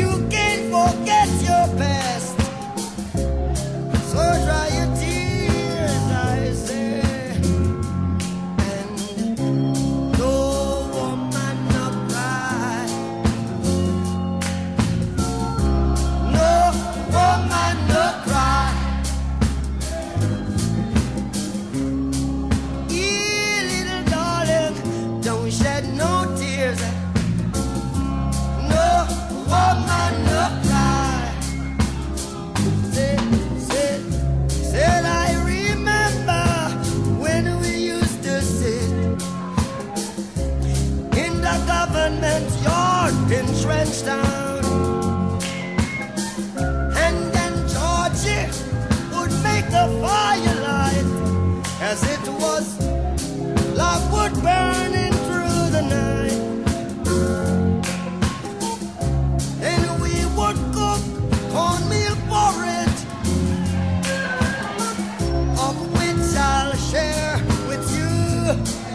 you can once you're. And then Georgie would make the fire light as it was. Love would burn through the night. We would cook cornmeal porridge, of which I'll share with you.